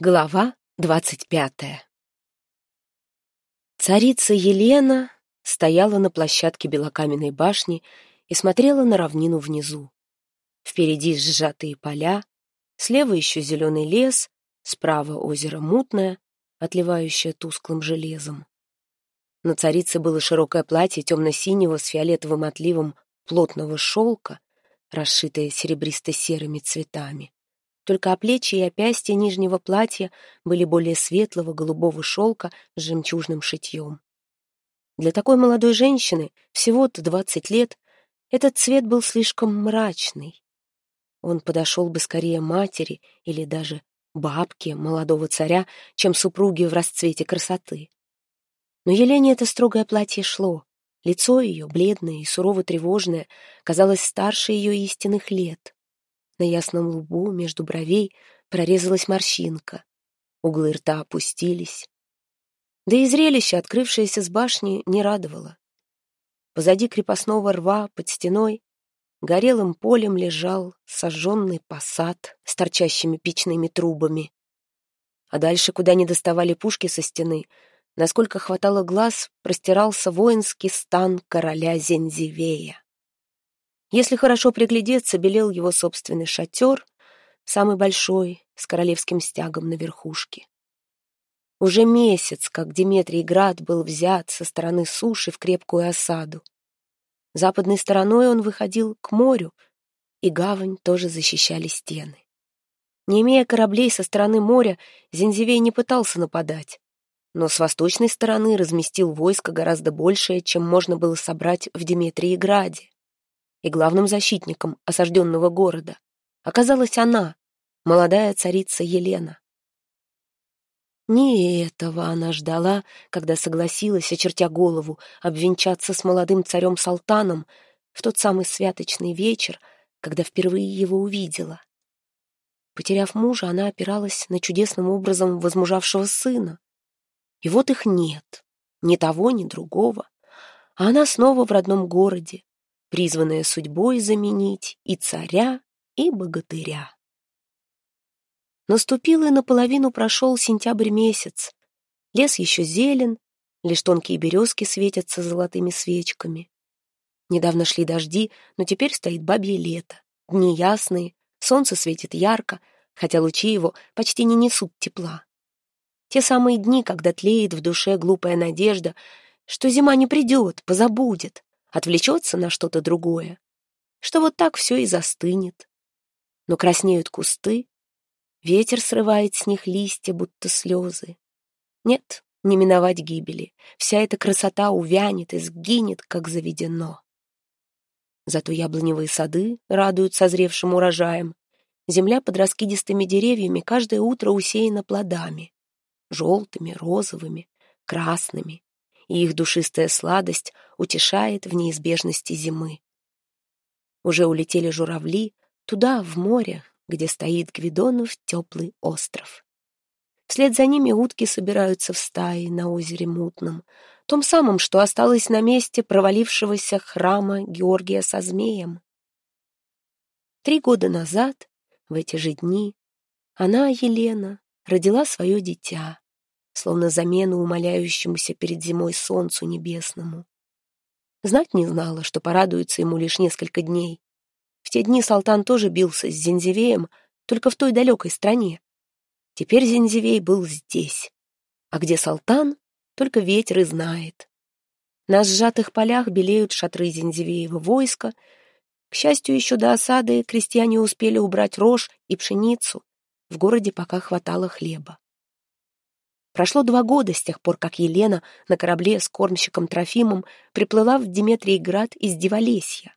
Глава двадцать пятая Царица Елена стояла на площадке белокаменной башни и смотрела на равнину внизу. Впереди сжатые поля, слева еще зеленый лес, справа озеро мутное, отливающее тусклым железом. На царице было широкое платье темно-синего с фиолетовым отливом плотного шелка, расшитое серебристо-серыми цветами. Только о плечи и опястья нижнего платья были более светлого голубого шелка с жемчужным шитьем. Для такой молодой женщины, всего-то двадцать лет, этот цвет был слишком мрачный. Он подошел бы скорее матери или даже бабке молодого царя, чем супруге в расцвете красоты. Но Елене это строгое платье шло. Лицо ее, бледное и сурово-тревожное, казалось старше ее истинных лет. На ясном лбу между бровей прорезалась морщинка. Углы рта опустились. Да и зрелище, открывшееся с башни, не радовало. Позади крепостного рва под стеной горелым полем лежал сожженный посад с торчащими печными трубами. А дальше, куда не доставали пушки со стены, насколько хватало глаз, простирался воинский стан короля Зензивея. Если хорошо приглядеться, белел его собственный шатер, самый большой, с королевским стягом на верхушке. Уже месяц, как Диметрий Град был взят со стороны суши в крепкую осаду. Западной стороной он выходил к морю, и гавань тоже защищали стены. Не имея кораблей со стороны моря, Зензивей не пытался нападать, но с восточной стороны разместил войско гораздо большее, чем можно было собрать в Диметриеграде и главным защитником осажденного города оказалась она, молодая царица Елена. Не этого она ждала, когда согласилась, очертя голову, обвенчаться с молодым царем Салтаном в тот самый святочный вечер, когда впервые его увидела. Потеряв мужа, она опиралась на чудесным образом возмужавшего сына. И вот их нет, ни того, ни другого. А она снова в родном городе, призванная судьбой заменить и царя, и богатыря. Наступил и наполовину прошел сентябрь месяц. Лес еще зелен, лишь тонкие березки светятся золотыми свечками. Недавно шли дожди, но теперь стоит бабье лето. Дни ясные, солнце светит ярко, хотя лучи его почти не несут тепла. Те самые дни, когда тлеет в душе глупая надежда, что зима не придет, позабудет, отвлечется на что-то другое, что вот так все и застынет. Но краснеют кусты, ветер срывает с них листья, будто слезы. Нет, не миновать гибели, вся эта красота увянет и сгинет, как заведено. Зато яблоневые сады радуют созревшим урожаем. Земля под раскидистыми деревьями каждое утро усеяна плодами. Желтыми, розовыми, красными и их душистая сладость утешает в неизбежности зимы. Уже улетели журавли туда, в море, где стоит Гвидонов теплый остров. Вслед за ними утки собираются в стаи на озере Мутном, том самом, что осталось на месте провалившегося храма Георгия со змеем. Три года назад, в эти же дни, она, Елена, родила свое дитя, словно замену умоляющемуся перед зимой солнцу небесному. Знать не знала, что порадуется ему лишь несколько дней. В те дни Салтан тоже бился с Зензивеем, только в той далекой стране. Теперь Зензивей был здесь. А где Салтан, только ветер и знает. На сжатых полях белеют шатры Зензивеева войска. К счастью, еще до осады крестьяне успели убрать рожь и пшеницу. В городе пока хватало хлеба. Прошло два года с тех пор, как Елена на корабле с кормщиком Трофимом приплыла в Диметриеград из Диволесья.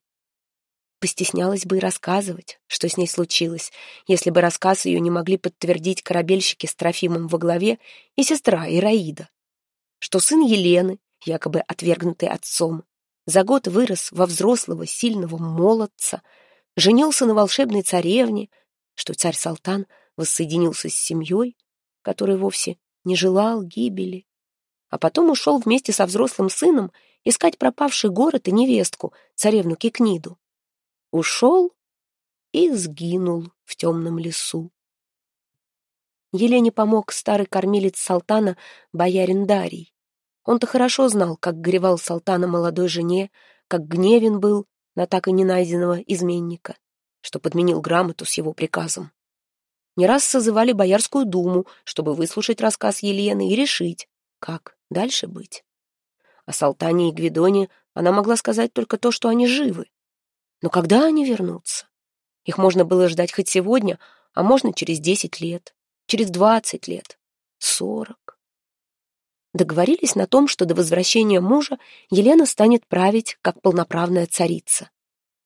Постеснялась бы и рассказывать, что с ней случилось, если бы рассказ ее не могли подтвердить корабельщики с Трофимом во главе и сестра Ираида. Что сын Елены, якобы отвергнутый отцом, за год вырос во взрослого сильного молодца, женился на волшебной царевне, что царь Салтан воссоединился с семьей, которая вовсе не желал гибели. А потом ушел вместе со взрослым сыном искать пропавший город и невестку, царевну Кикниду. Ушел и сгинул в темном лесу. Елене помог старый кормилец Салтана, боярин Дарий. Он-то хорошо знал, как горевал Салтана молодой жене, как гневен был на так и не найденного изменника, что подменил грамоту с его приказом. Не раз созывали Боярскую думу, чтобы выслушать рассказ Елены и решить, как дальше быть. О Салтане и Гвидоне она могла сказать только то, что они живы. Но когда они вернутся? Их можно было ждать хоть сегодня, а можно через десять лет через двадцать лет, сорок. Договорились на том, что до возвращения мужа Елена станет править как полноправная царица.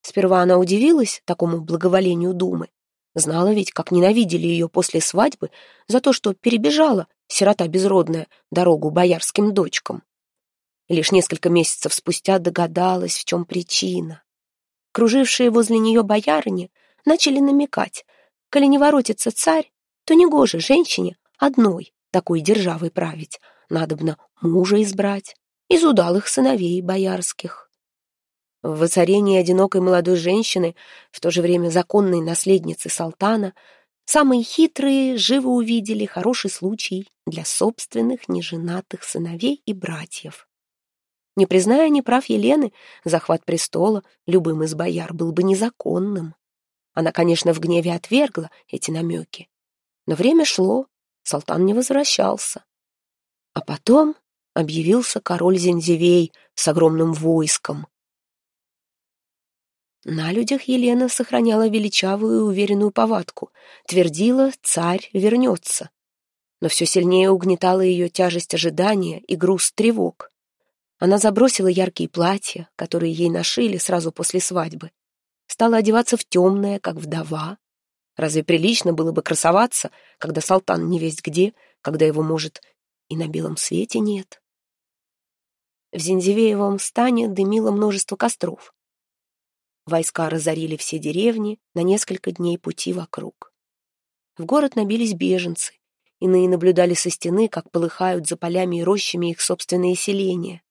Сперва она удивилась такому благоволению Думы. Знала ведь, как ненавидели ее после свадьбы за то, что перебежала, сирота безродная, дорогу боярским дочкам. Лишь несколько месяцев спустя догадалась, в чем причина. Кружившие возле нее боярыни начали намекать, коли не воротится царь, то негоже женщине одной такой державой править, надобно мужа избрать из удалых сыновей боярских. В воцарении одинокой молодой женщины, в то же время законной наследницы Салтана, самые хитрые живо увидели хороший случай для собственных неженатых сыновей и братьев. Не призная неправ Елены, захват престола любым из бояр был бы незаконным. Она, конечно, в гневе отвергла эти намеки, но время шло, Салтан не возвращался. А потом объявился король Зензевей с огромным войском. На людях Елена сохраняла величавую и уверенную повадку, твердила «царь вернется». Но все сильнее угнетала ее тяжесть ожидания и груз тревог. Она забросила яркие платья, которые ей нашили сразу после свадьбы, стала одеваться в темное, как вдова, Разве прилично было бы красоваться, когда Салтан не весть где, когда его, может, и на белом свете нет? В Зинзивеевом стане дымило множество костров. Войска разорили все деревни на несколько дней пути вокруг. В город набились беженцы, иные наблюдали со стены, как полыхают за полями и рощами их собственные селения.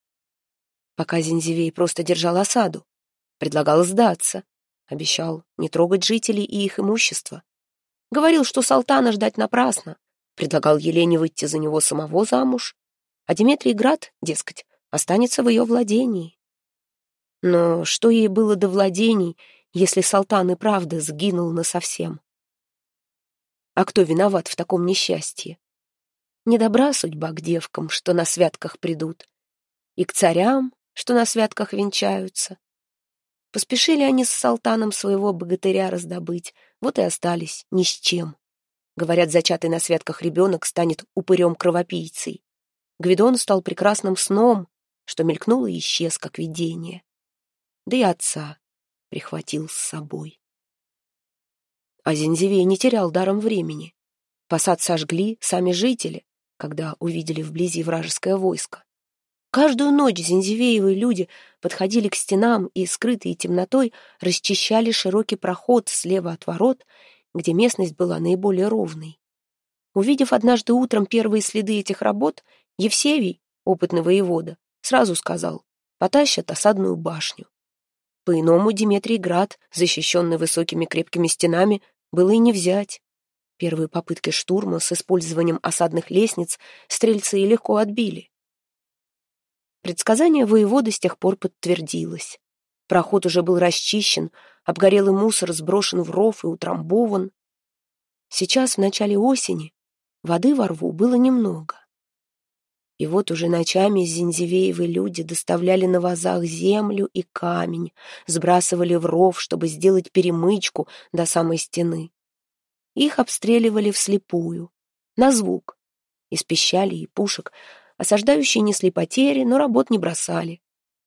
Пока Зинзивей просто держал осаду, предлагал сдаться, Обещал не трогать жителей и их имущество. Говорил, что Салтана ждать напрасно. Предлагал Елене выйти за него самого замуж. А Дмитрий Град, дескать, останется в ее владении. Но что ей было до владений, если Салтан и правда сгинул насовсем? А кто виноват в таком несчастье? Недобра судьба к девкам, что на святках придут, и к царям, что на святках венчаются. Поспешили они с Салтаном своего богатыря раздобыть, вот и остались ни с чем. Говорят, зачатый на святках ребенок станет упырем-кровопийцей. Гвидон стал прекрасным сном, что мелькнул и исчез, как видение. Да и отца прихватил с собой. А Зензевей не терял даром времени. Посад сожгли сами жители, когда увидели вблизи вражеское войско. Каждую ночь Зензивеевы люди подходили к стенам и, скрытые темнотой, расчищали широкий проход слева от ворот, где местность была наиболее ровной. Увидев однажды утром первые следы этих работ, Евсевий, опытный воевода, сразу сказал «потащат осадную башню». По-иному Дмитрий Град, защищенный высокими крепкими стенами, было и не взять. Первые попытки штурма с использованием осадных лестниц стрельцы легко отбили. Предсказание воеводы с тех пор подтвердилось. Проход уже был расчищен, обгорелый мусор сброшен в ров и утрамбован. Сейчас, в начале осени, воды во рву было немного. И вот уже ночами Зинзивеевы люди доставляли на вазах землю и камень, сбрасывали в ров, чтобы сделать перемычку до самой стены. Их обстреливали вслепую, на звук. Из пищали и пушек Осаждающие несли потери, но работ не бросали.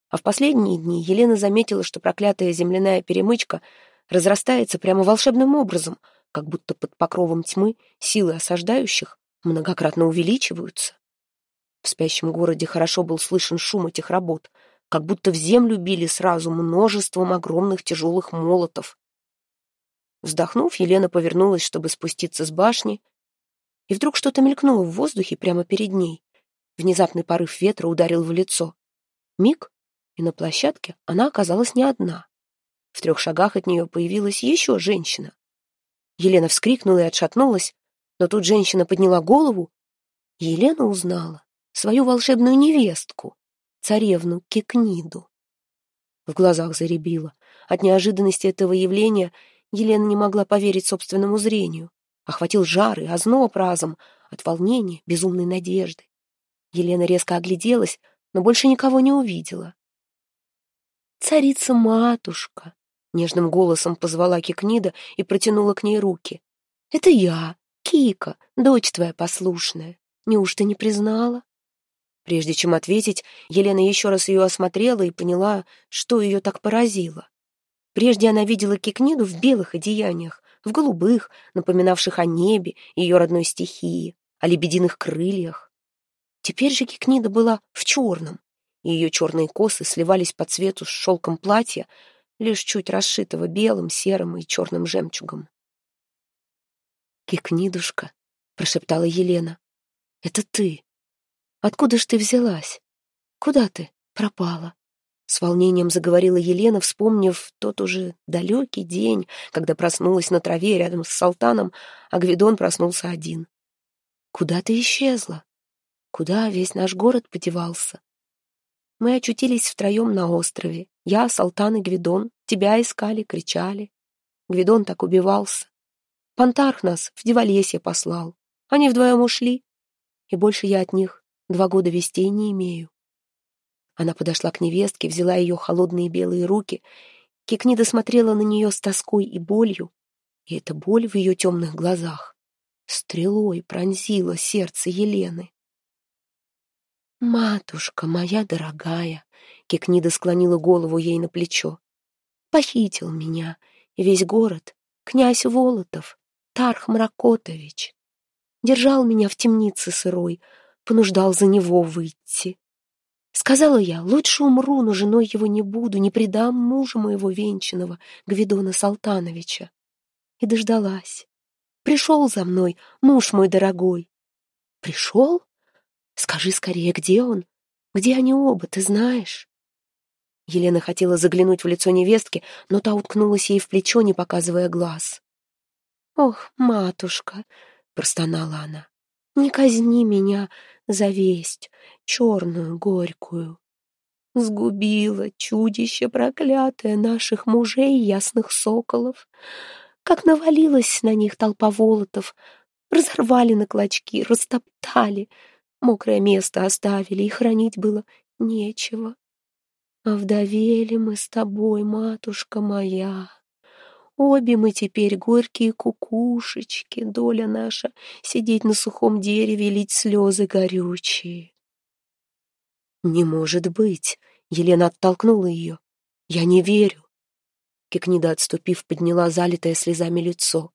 А в последние дни Елена заметила, что проклятая земляная перемычка разрастается прямо волшебным образом, как будто под покровом тьмы силы осаждающих многократно увеличиваются. В спящем городе хорошо был слышен шум этих работ, как будто в землю били сразу множеством огромных тяжелых молотов. Вздохнув, Елена повернулась, чтобы спуститься с башни, и вдруг что-то мелькнуло в воздухе прямо перед ней. Внезапный порыв ветра ударил в лицо. Миг, и на площадке она оказалась не одна. В трех шагах от нее появилась еще женщина. Елена вскрикнула и отшатнулась. Но тут женщина подняла голову, и Елена узнала свою волшебную невестку, царевну Кикниду. В глазах заребила. От неожиданности этого явления Елена не могла поверить собственному зрению. Охватил жар и озноб разом от волнения, безумной надежды. Елена резко огляделась, но больше никого не увидела. «Царица-матушка!» — нежным голосом позвала Кикнида и протянула к ней руки. «Это я, Кика, дочь твоя послушная. Неужто не признала?» Прежде чем ответить, Елена еще раз ее осмотрела и поняла, что ее так поразило. Прежде она видела Кикниду в белых одеяниях, в голубых, напоминавших о небе, ее родной стихии, о лебединых крыльях. Теперь же Кикнида была в черном, и ее черные косы сливались по цвету с шелком платья, лишь чуть расшитого белым, серым и черным жемчугом. «Кикнидушка», — прошептала Елена, — «это ты. Откуда ж ты взялась? Куда ты пропала?» С волнением заговорила Елена, вспомнив тот уже далекий день, когда проснулась на траве рядом с Салтаном, а Гвидон проснулся один. «Куда ты исчезла? Куда весь наш город подевался?» Мы очутились втроем на острове. Я, Салтан и Гвидон. Тебя искали, кричали. Гвидон так убивался. Пантарх нас в Деволесье послал. Они вдвоем ушли. И больше я от них два года вестей не имею. Она подошла к невестке, взяла ее холодные белые руки. Кикнида смотрела на нее с тоской и болью, и эта боль в ее темных глазах стрелой пронзила сердце Елены. «Матушка моя дорогая!» — Кикнида склонила голову ей на плечо. «Похитил меня весь город, князь Волотов, Тарх Мракотович. Держал меня в темнице сырой, понуждал за него выйти. Сказала я, лучше умру, но женой его не буду, не предам мужа моего венчанного, Гвидона Салтановича. И дождалась. Пришел за мной муж мой дорогой. Пришел? Скажи скорее, где он? Где они оба, ты знаешь? Елена хотела заглянуть в лицо невестки, но та уткнулась ей в плечо, не показывая глаз. «Ох, матушка!» — простонала она. «Не казни меня за весть, черную, горькую. Сгубила чудище проклятое наших мужей ясных соколов. Как навалилась на них толпа волотов, разорвали на клочки, растоптали, мокрое место оставили, и хранить было нечего. Овдовели мы с тобой, матушка моя. Обе мы теперь горькие кукушечки, доля наша — сидеть на сухом дереве, лить слезы горючие. «Не может быть!» — Елена оттолкнула ее. «Я не верю!» Кикнида, отступив, подняла залитое слезами лицо.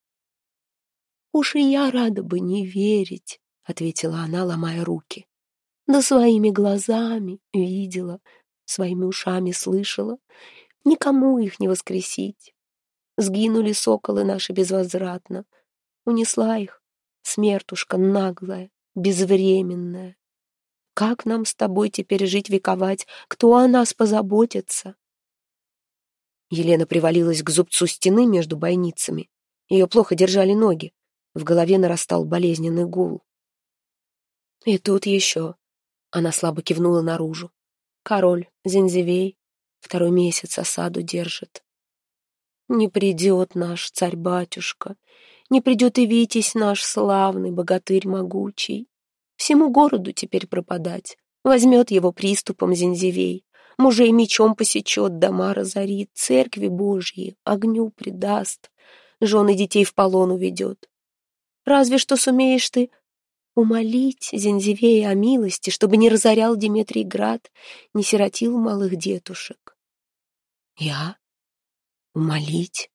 «Уж и я рада бы не верить», — ответила она, ломая руки. «Да своими глазами видела, своими ушами слышала. Никому их не воскресить. Сгинули соколы наши безвозвратно. Унесла их смертушка наглая, безвременная. Как нам с тобой теперь жить, вековать? Кто о нас позаботится?» Елена привалилась к зубцу стены между бойницами. Ее плохо держали ноги. В голове нарастал болезненный гул. «И тут еще...» Она слабо кивнула наружу. «Король, Зензевей, второй месяц осаду держит. Не придет наш царь-батюшка, не придет и Витязь наш славный, богатырь могучий. Всему городу теперь пропадать. Возьмет его приступом Зензевей, мужей мечом посечет, дома разорит, церкви Божьи огню предаст, жены детей в полон уведет. Разве что сумеешь ты умолить Зензевея о милости, чтобы не разорял Диметрий град, не сиротил малых детушек. Я? Умолить?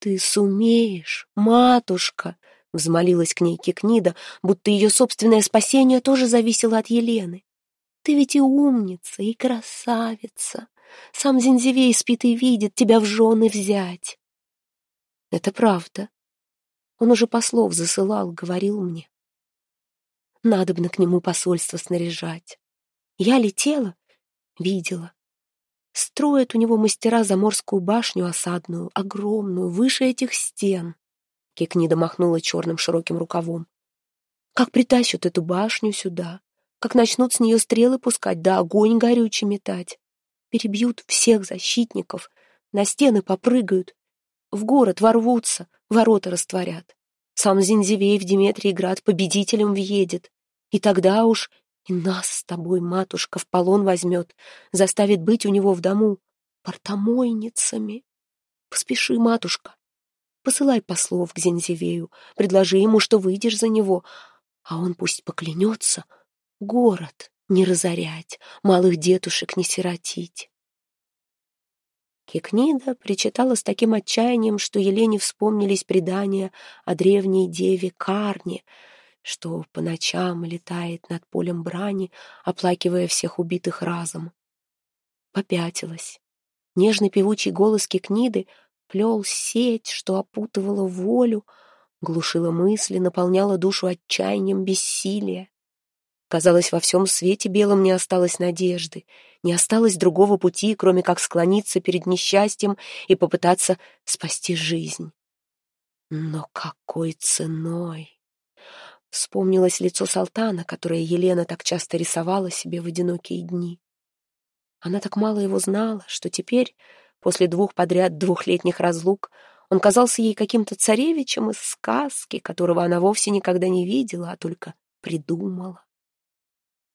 Ты сумеешь, матушка, взмолилась к ней Кикнида, будто ее собственное спасение тоже зависело от Елены. Ты ведь и умница, и красавица. Сам Зинзевей спит и видит тебя в жены взять. Это правда. Он уже послов засылал, говорил мне. Надобно к нему посольство снаряжать. Я летела, видела. Строят у него мастера заморскую башню осадную, огромную, выше этих стен. Кикнида махнула черным широким рукавом. Как притащат эту башню сюда, как начнут с нее стрелы пускать, да огонь горючий метать. Перебьют всех защитников, на стены попрыгают, в город ворвутся, ворота растворят. Сам Зинзивей в Диметриеград победителем въедет. И тогда уж и нас с тобой, матушка, в полон возьмет, заставит быть у него в дому портомойницами. Поспеши, матушка, посылай послов к Зензивею, предложи ему, что выйдешь за него, а он пусть поклянется город не разорять, малых детушек не сиротить. Кикнида причитала с таким отчаянием, что Елене вспомнились предания о древней деве Карне — что по ночам летает над полем брани, оплакивая всех убитых разом. Попятилась. Нежный певучий голос Кикниды плел сеть, что опутывала волю, глушила мысли, наполняла душу отчаянием бессилия. Казалось, во всем свете белом не осталось надежды, не осталось другого пути, кроме как склониться перед несчастьем и попытаться спасти жизнь. Но какой ценой? Вспомнилось лицо Салтана, которое Елена так часто рисовала себе в одинокие дни. Она так мало его знала, что теперь, после двух подряд двухлетних разлук, он казался ей каким-то царевичем из сказки, которого она вовсе никогда не видела, а только придумала.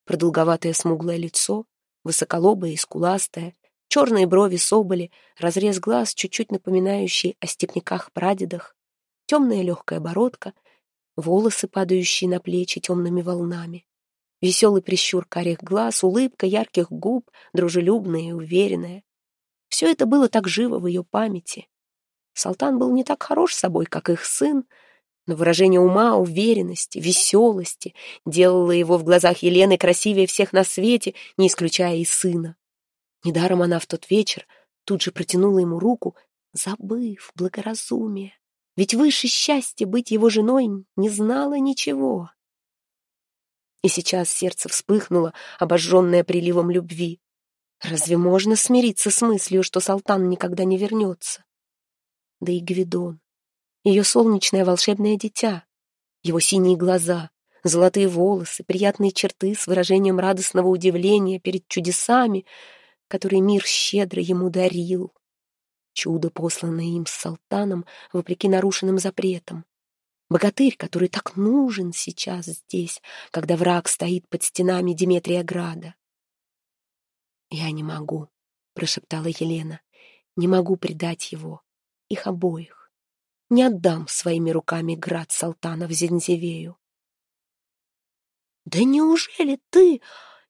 Продолговатое смуглое лицо, высоколобое и скуластое, черные брови соболи, разрез глаз, чуть-чуть напоминающий о степняках-прадедах, темная легкая бородка — волосы, падающие на плечи темными волнами, веселый прищур карих глаз, улыбка ярких губ, дружелюбная и уверенная. Все это было так живо в ее памяти. Салтан был не так хорош собой, как их сын, но выражение ума, уверенности, веселости делало его в глазах Елены красивее всех на свете, не исключая и сына. Недаром она в тот вечер тут же протянула ему руку, забыв благоразумие ведь выше счастья быть его женой не знала ничего. И сейчас сердце вспыхнуло, обожженное приливом любви. Разве можно смириться с мыслью, что Салтан никогда не вернется? Да и Гвидон, ее солнечное волшебное дитя, его синие глаза, золотые волосы, приятные черты с выражением радостного удивления перед чудесами, которые мир щедро ему дарил чудо, посланное им с Салтаном, вопреки нарушенным запретам. Богатырь, который так нужен сейчас здесь, когда враг стоит под стенами Диметрия Града. «Я не могу», — прошептала Елена, — «не могу предать его, их обоих. Не отдам своими руками град Салтана в Зензевею». «Да неужели ты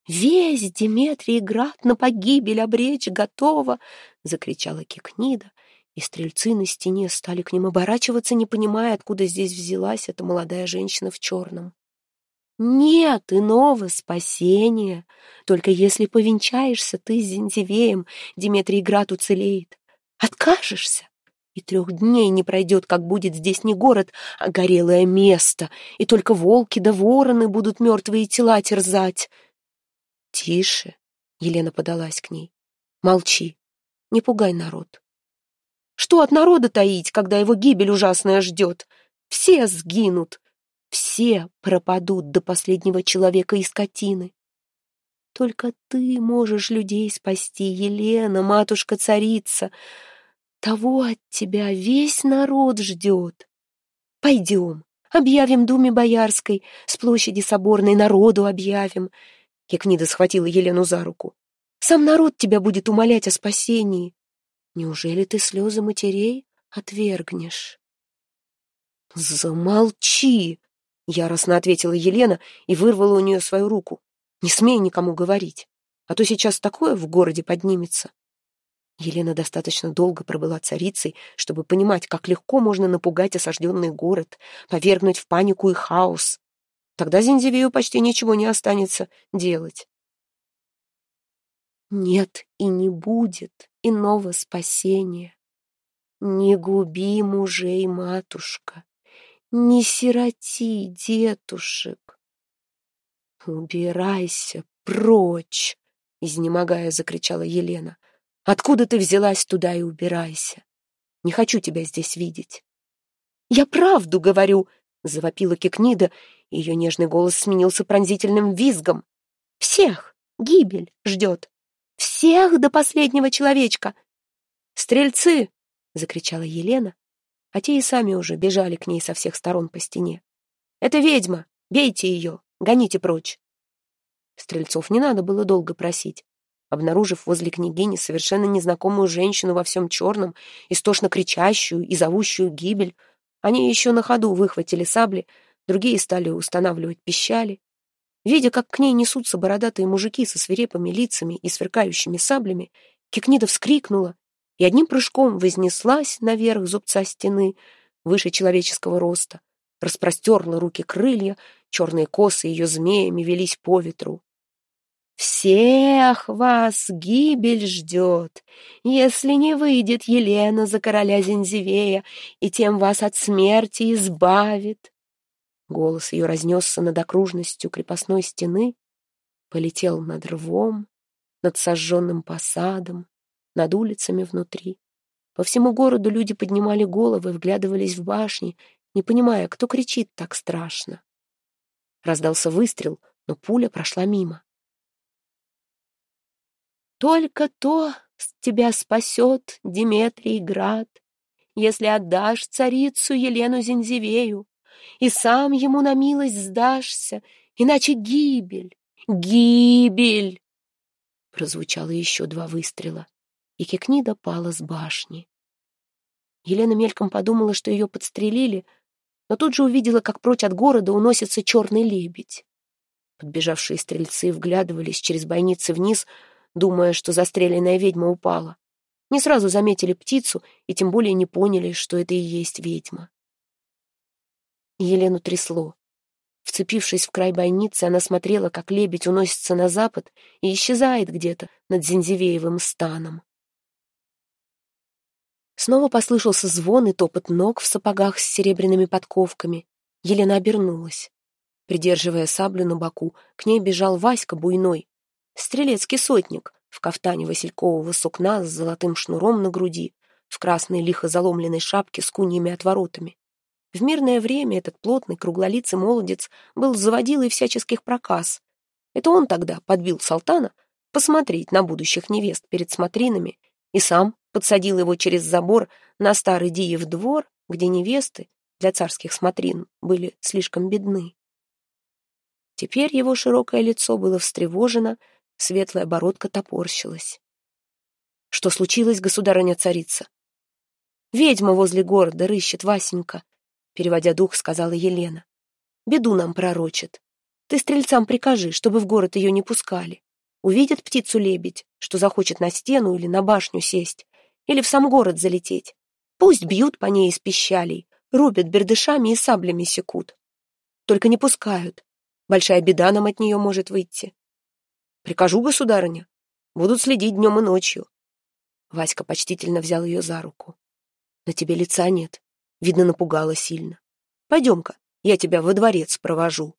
Весь Диметрий град на погибель обречь готова!» — закричала Кикнида, и стрельцы на стене стали к ним оборачиваться, не понимая, откуда здесь взялась эта молодая женщина в черном. «Нет иного спасения. Только если повенчаешься ты с Зензивеем, Диметрий град уцелеет. Откажешься, и трех дней не пройдет, как будет здесь не город, а горелое место, и только волки да вороны будут мертвые тела терзать». «Тише!» — Елена подалась к ней. «Молчи, не пугай народ». «Что от народа таить, когда его гибель ужасная ждет? Все сгинут, все пропадут до последнего человека и скотины. Только ты можешь людей спасти, Елена, матушка-царица. Того от тебя весь народ ждет. Пойдем, объявим Думе Боярской, с площади Соборной народу объявим. Кикнида схватила Елену за руку. «Сам народ тебя будет умолять о спасении. Неужели ты слезы матерей отвергнешь?» «Замолчи!» — яростно ответила Елена и вырвала у нее свою руку. «Не смей никому говорить, а то сейчас такое в городе поднимется». Елена достаточно долго пробыла царицей, чтобы понимать, как легко можно напугать осажденный город, повергнуть в панику и хаос. Тогда Зинзивею почти ничего не останется делать. Нет и не будет иного спасения. Не губи мужей, матушка, не сироти детушек. Убирайся прочь, изнемогая, закричала Елена. Откуда ты взялась туда и убирайся? Не хочу тебя здесь видеть. «Я правду говорю!» — завопила Кикнида, ее нежный голос сменился пронзительным визгом. «Всех гибель ждет! Всех до последнего человечка!» «Стрельцы!» — закричала Елена, а те и сами уже бежали к ней со всех сторон по стене. «Это ведьма! Бейте ее! Гоните прочь!» Стрельцов не надо было долго просить. Обнаружив возле княгини совершенно незнакомую женщину во всем черном, истошно кричащую и зовущую гибель, они еще на ходу выхватили сабли, другие стали устанавливать пищали. Видя, как к ней несутся бородатые мужики со свирепыми лицами и сверкающими саблями, Кикнида вскрикнула и одним прыжком вознеслась наверх зубца стены, выше человеческого роста, распростерла руки крылья, черные косы ее змеями велись по ветру. «Всех вас гибель ждет, если не выйдет Елена за короля Зензивея и тем вас от смерти избавит». Голос ее разнесся над окружностью крепостной стены, полетел над рвом, над сожженным посадом, над улицами внутри. По всему городу люди поднимали головы, вглядывались в башни, не понимая, кто кричит так страшно. Раздался выстрел, но пуля прошла мимо. Только то тебя спасет Диметрий Град, если отдашь царицу Елену Зензивею, и сам ему на милость сдашься, иначе гибель, гибель!» Прозвучало еще два выстрела, и Кекнида пала с башни. Елена мельком подумала, что ее подстрелили, но тут же увидела, как прочь от города уносится черный лебедь. Подбежавшие стрельцы вглядывались через бойницы вниз, думая, что застреленная ведьма упала. Не сразу заметили птицу и тем более не поняли, что это и есть ведьма. Елену трясло. Вцепившись в край бойницы, она смотрела, как лебедь уносится на запад и исчезает где-то над Зензивеевым станом. Снова послышался звон и топот ног в сапогах с серебряными подковками. Елена обернулась. Придерживая саблю на боку, к ней бежал Васька Буйной, Стрелецкий сотник в кафтане василькового сукна с золотым шнуром на груди, в красной лихо заломленной шапке с куньями отворотами. В мирное время этот плотный круглолицый молодец был заводилой всяческих проказ. Это он тогда подбил Салтана посмотреть на будущих невест перед смотринами и сам подсадил его через забор на старый Диев двор, где невесты для царских смотрин были слишком бедны. Теперь его широкое лицо было встревожено, Светлая бородка топорщилась. «Что случилось, государыня-царица?» «Ведьма возле города рыщет, Васенька», — переводя дух, сказала Елена. «Беду нам пророчит. Ты стрельцам прикажи, чтобы в город ее не пускали. Увидят птицу-лебедь, что захочет на стену или на башню сесть, или в сам город залететь. Пусть бьют по ней из пищалей, рубят бердышами и саблями секут. Только не пускают. Большая беда нам от нее может выйти. Прикажу, государыня. Будут следить днем и ночью. Васька почтительно взял ее за руку. На тебе лица нет. Видно, напугала сильно. Пойдем-ка, я тебя во дворец провожу.